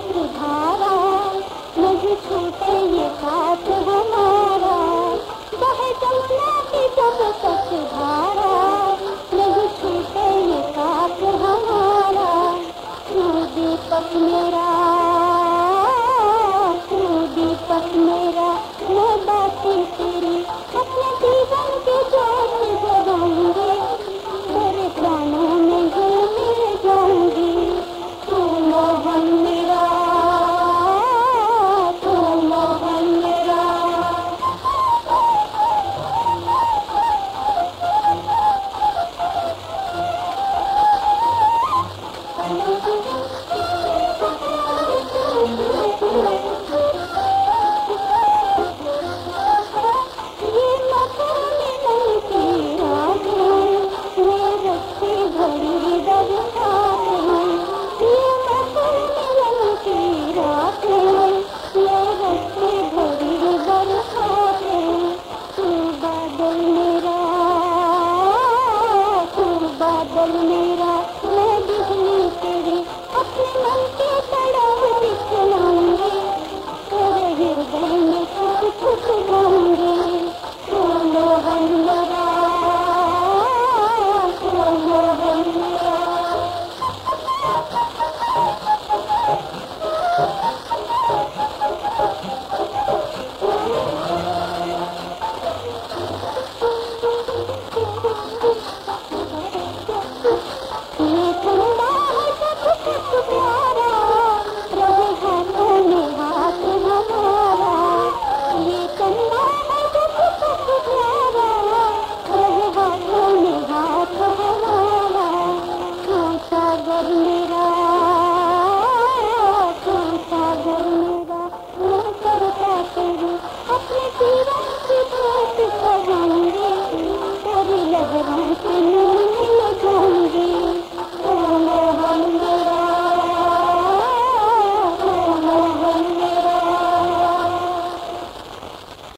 सुधारा नहीं छूटे ये साथ है। और मेरा मैं भी तेरे अपने मन के